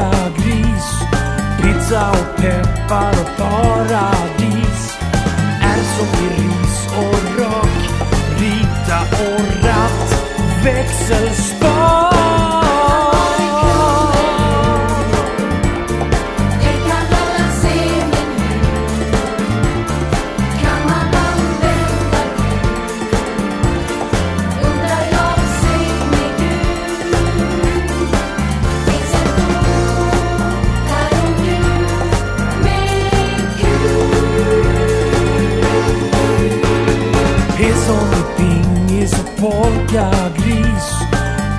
paradis Pizza och peppar och paradis. Är som i ris och rök Rita och ratt. Växelspel pingis och polkagris.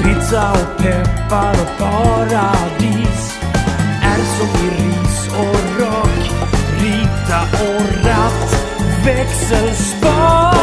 Pizza och peppar och paradis. Är som i ris och rak Rita och ratt. Växelspar